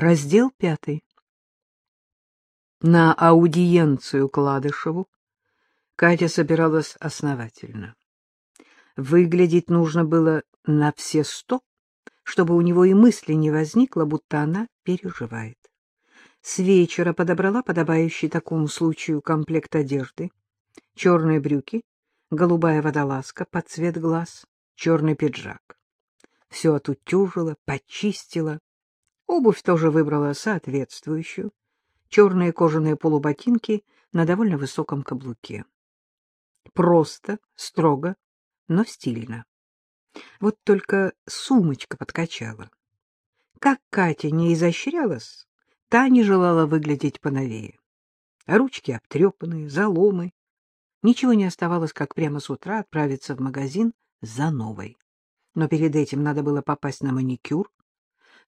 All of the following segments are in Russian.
Раздел пятый. На аудиенцию Кладышеву Катя собиралась основательно. Выглядеть нужно было на все сто, чтобы у него и мысли не возникло, будто она переживает. С вечера подобрала подобающий такому случаю комплект одежды, черные брюки, голубая водолазка под цвет глаз, черный пиджак. Все отутюжила, почистила. Обувь тоже выбрала соответствующую, черные кожаные полуботинки на довольно высоком каблуке. Просто, строго, но стильно. Вот только сумочка подкачала. Как Катя не изощрялась, та не желала выглядеть поновее. Ручки обтрепанные, заломы. Ничего не оставалось, как прямо с утра отправиться в магазин за новой. Но перед этим надо было попасть на маникюр.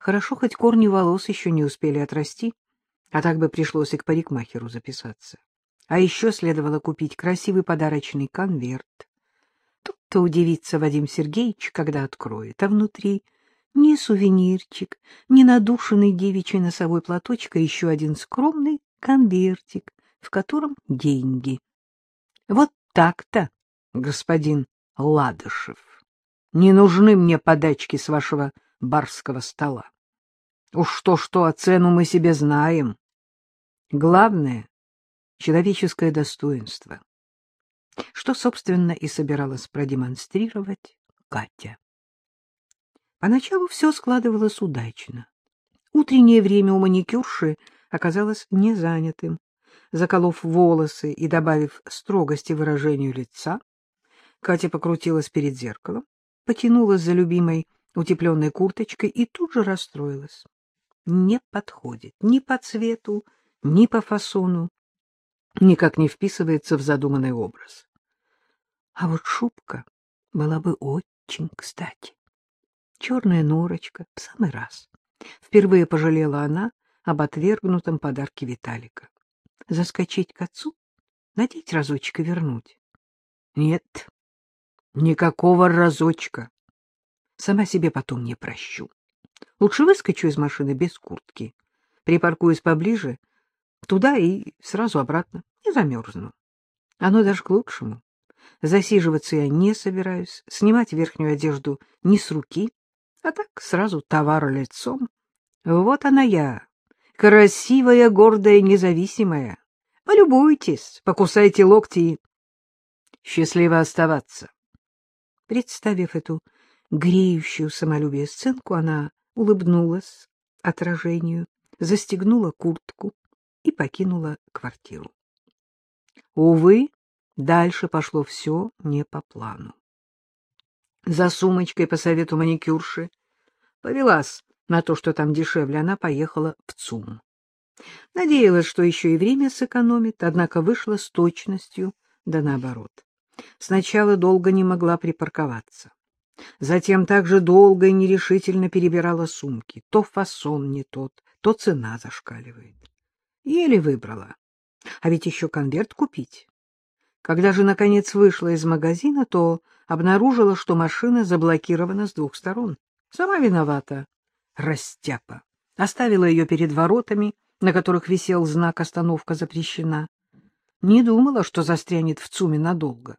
Хорошо, хоть корни волос еще не успели отрасти, а так бы пришлось и к парикмахеру записаться. А еще следовало купить красивый подарочный конверт. Тут-то удивится Вадим Сергеевич, когда откроет, а внутри ни сувенирчик, ни надушенный девичий носовой платочек, а еще один скромный конвертик, в котором деньги. Вот так-то, господин Ладышев. Не нужны мне подачки с вашего барского стола. Уж что-что, а цену мы себе знаем. Главное — человеческое достоинство. Что, собственно, и собиралась продемонстрировать Катя. Поначалу все складывалось удачно. Утреннее время у маникюрши оказалось незанятым. Заколов волосы и добавив строгости выражению лица, Катя покрутилась перед зеркалом, потянулась за любимой утепленной курточкой и тут же расстроилась. Не подходит ни по цвету, ни по фасону, никак не вписывается в задуманный образ. А вот шубка была бы очень кстати. Черная норочка в самый раз. Впервые пожалела она об отвергнутом подарке Виталика. Заскочить к отцу, надеть разочек и вернуть. Нет, никакого разочка. Сама себе потом не прощу. Лучше выскочу из машины без куртки, припаркуюсь поближе Туда и сразу обратно. Не замерзну. Оно даже к лучшему. Засиживаться я не собираюсь, снимать верхнюю одежду не с руки, а так сразу товар лицом. Вот она я, красивая, гордая, независимая. Полюбуйтесь, покусайте локти счастливо оставаться. Представив эту греющую самолюбие сценку, она улыбнулась отражению, застегнула куртку, и покинула квартиру. Увы, дальше пошло все не по плану. За сумочкой по совету маникюрши повелась на то, что там дешевле, она поехала в ЦУМ. Надеялась, что еще и время сэкономит, однако вышла с точностью, да наоборот. Сначала долго не могла припарковаться. Затем также долго и нерешительно перебирала сумки. То фасон не тот, то цена зашкаливает. Еле выбрала. А ведь еще конверт купить. Когда же, наконец, вышла из магазина, то обнаружила, что машина заблокирована с двух сторон. Сама виновата. Растяпа. Оставила ее перед воротами, на которых висел знак «Остановка запрещена». Не думала, что застрянет в ЦУМе надолго.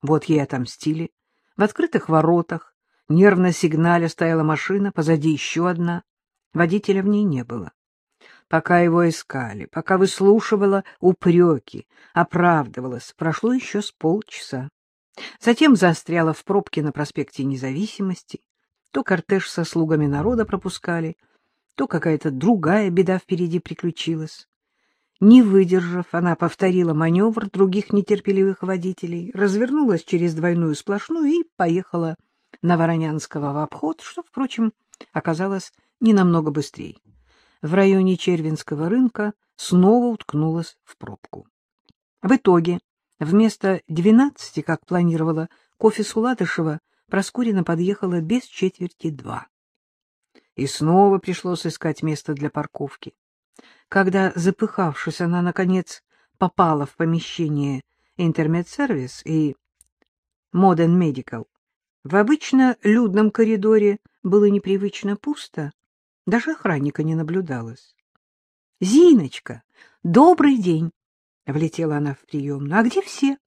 Вот ей отомстили. В открытых воротах, нервно сигналя, стояла машина, позади еще одна. Водителя в ней не было пока его искали, пока выслушивала упреки, оправдывалась, прошло еще с полчаса. Затем застряла в пробке на проспекте Независимости. То кортеж со слугами народа пропускали, то какая-то другая беда впереди приключилась. Не выдержав, она повторила маневр других нетерпеливых водителей, развернулась через двойную сплошную и поехала на Воронянского в обход, что, впрочем, оказалось не намного быстрее в районе Червинского рынка снова уткнулась в пробку. В итоге вместо двенадцати, как планировала, к офису Ладышева Проскурина подъехала без четверти два. И снова пришлось искать место для парковки. Когда, запыхавшись, она, наконец, попала в помещение интермед-сервис и Modern Medical, в обычно людном коридоре было непривычно пусто, Даже охранника не наблюдалось. — Зиночка, добрый день! — влетела она в приемную. — А где все?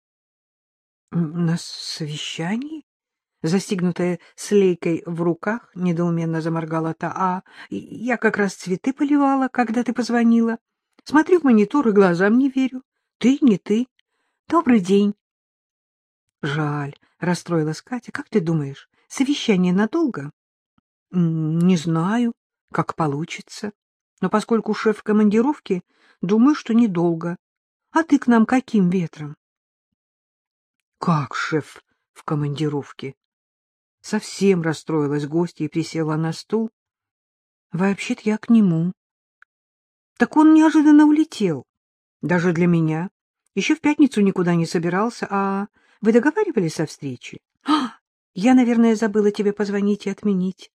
— На совещании? Застигнутая с лейкой в руках, недоуменно заморгала та. — А я как раз цветы поливала, когда ты позвонила. Смотрю в монитор и глазам не верю. Ты, не ты. Добрый день. — Жаль, — расстроилась Катя. — Как ты думаешь, совещание надолго? — Не знаю, как получится. Но поскольку шеф в командировке, думаю, что недолго. А ты к нам каким ветром? — Как шеф в командировке? Совсем расстроилась гостья и присела на стул. — Вообще-то я к нему. Так он неожиданно улетел. Даже для меня. Еще в пятницу никуда не собирался. А вы договаривались о встрече? А, я, наверное, забыла тебе позвонить и отменить.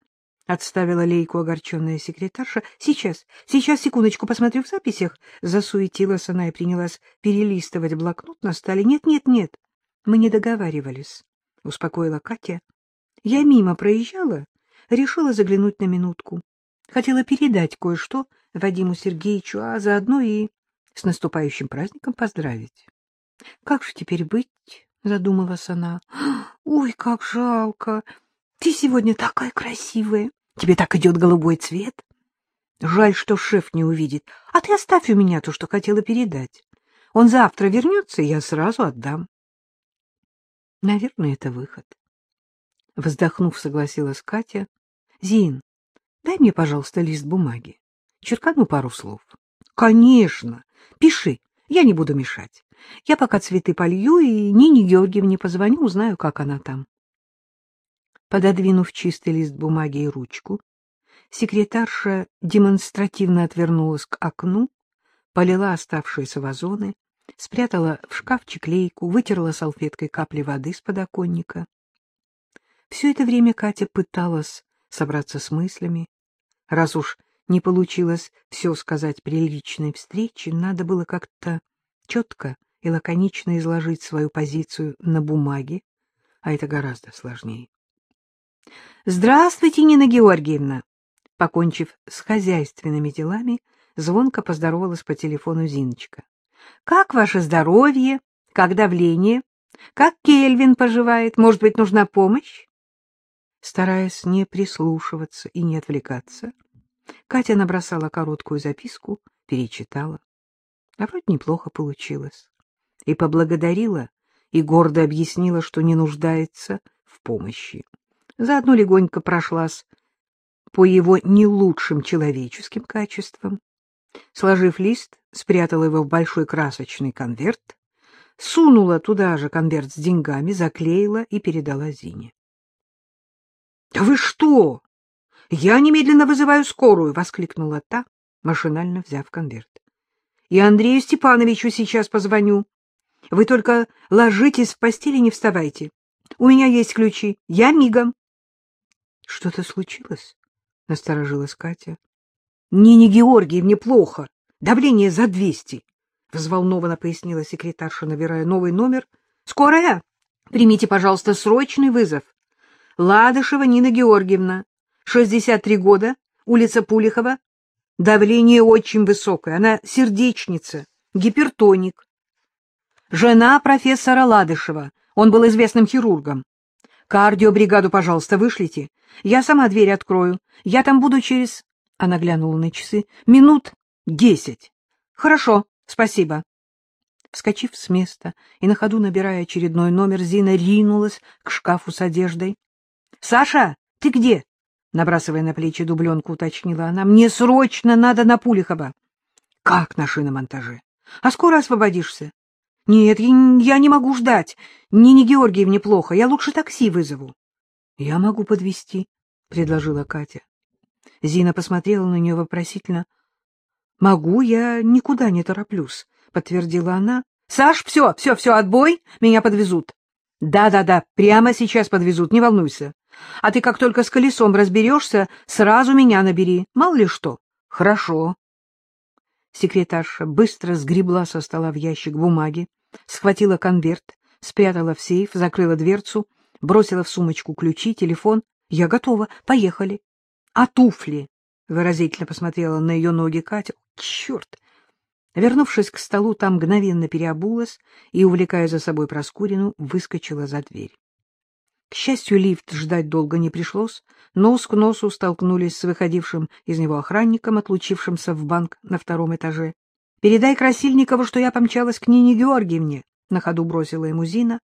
Отставила лейку огорченная секретарша. Сейчас, сейчас, секундочку, посмотрю в записях. Засуетилась она и принялась перелистывать блокнот на столе. Нет, нет, нет, мы не договаривались, успокоила Катя. Я мимо проезжала, решила заглянуть на минутку. Хотела передать кое-что Вадиму Сергеевичу, а заодно и с наступающим праздником поздравить. — Как же теперь быть? — задумалась она. — Ой, как жалко! Ты сегодня такая красивая. Тебе так идет голубой цвет. Жаль, что шеф не увидит. А ты оставь у меня то, что хотела передать. Он завтра вернется, и я сразу отдам. Наверное, это выход. Вздохнув, согласилась Катя. — Зин, дай мне, пожалуйста, лист бумаги. Черкану пару слов. — Конечно. Пиши. Я не буду мешать. Я пока цветы полью и Нине Георгиевне позвоню, узнаю, как она там. Пододвинув чистый лист бумаги и ручку, секретарша демонстративно отвернулась к окну, полила оставшиеся вазоны, спрятала в шкафчик лейку, вытерла салфеткой капли воды с подоконника. Все это время Катя пыталась собраться с мыслями. Раз уж не получилось все сказать при личной встрече, надо было как-то четко и лаконично изложить свою позицию на бумаге, а это гораздо сложнее. — Здравствуйте, Нина Георгиевна! Покончив с хозяйственными делами, звонко поздоровалась по телефону Зиночка. — Как ваше здоровье? Как давление? Как Кельвин поживает? Может быть, нужна помощь? Стараясь не прислушиваться и не отвлекаться, Катя набросала короткую записку, перечитала. А вроде неплохо получилось. И поблагодарила, и гордо объяснила, что не нуждается в помощи. Заодно легонько прошлась по его не лучшим человеческим качествам. Сложив лист, спрятала его в большой красочный конверт, сунула туда же конверт с деньгами, заклеила и передала Зине. — Вы что? Я немедленно вызываю скорую, — воскликнула та, машинально взяв конверт. — И Андрею Степановичу сейчас позвоню. Вы только ложитесь в постели, не вставайте. У меня есть ключи. Я мигом. — Что-то случилось? — насторожилась Катя. — Нине Георгиевне плохо. Давление за двести. — взволнованно пояснила секретарша, набирая новый номер. — Скорая! Примите, пожалуйста, срочный вызов. Ладышева Нина Георгиевна. 63 года, улица Пулихова. Давление очень высокое, она сердечница, гипертоник. Жена профессора Ладышева, он был известным хирургом. Кардиобригаду, пожалуйста, вышлите. Я сама дверь открою. Я там буду через... Она глянула на часы. Минут десять. Хорошо, спасибо. Вскочив с места и на ходу набирая очередной номер, Зина ринулась к шкафу с одеждой. — Саша, ты где? Набрасывая на плечи дубленку, уточнила она. — Мне срочно надо на Пулихова. — Как на шиномонтаже? А скоро освободишься? — Нет, я не могу ждать. Нине Георгиевне плохо. Я лучше такси вызову. — Я могу подвезти, предложила Катя. Зина посмотрела на нее вопросительно. — Могу, я никуда не тороплюсь, — подтвердила она. — Саш, все, все, все, отбой, меня подвезут. Да-да-да, прямо сейчас подвезут, не волнуйся. А ты как только с колесом разберешься, сразу меня набери, мало ли что. Хорошо. Секретарша быстро сгребла со стола в ящик бумаги, схватила конверт, спрятала в сейф, закрыла дверцу, бросила в сумочку ключи, телефон. Я готова, поехали. А туфли Выразительно посмотрела на ее ноги Катя. Черт! Вернувшись к столу, там мгновенно переобулась и, увлекая за собой Проскурину, выскочила за дверь. К счастью, лифт ждать долго не пришлось. Нос к носу столкнулись с выходившим из него охранником, отлучившимся в банк на втором этаже. — Передай Красильникову, что я помчалась к Нине Георгиевне, — на ходу бросила ему Зина.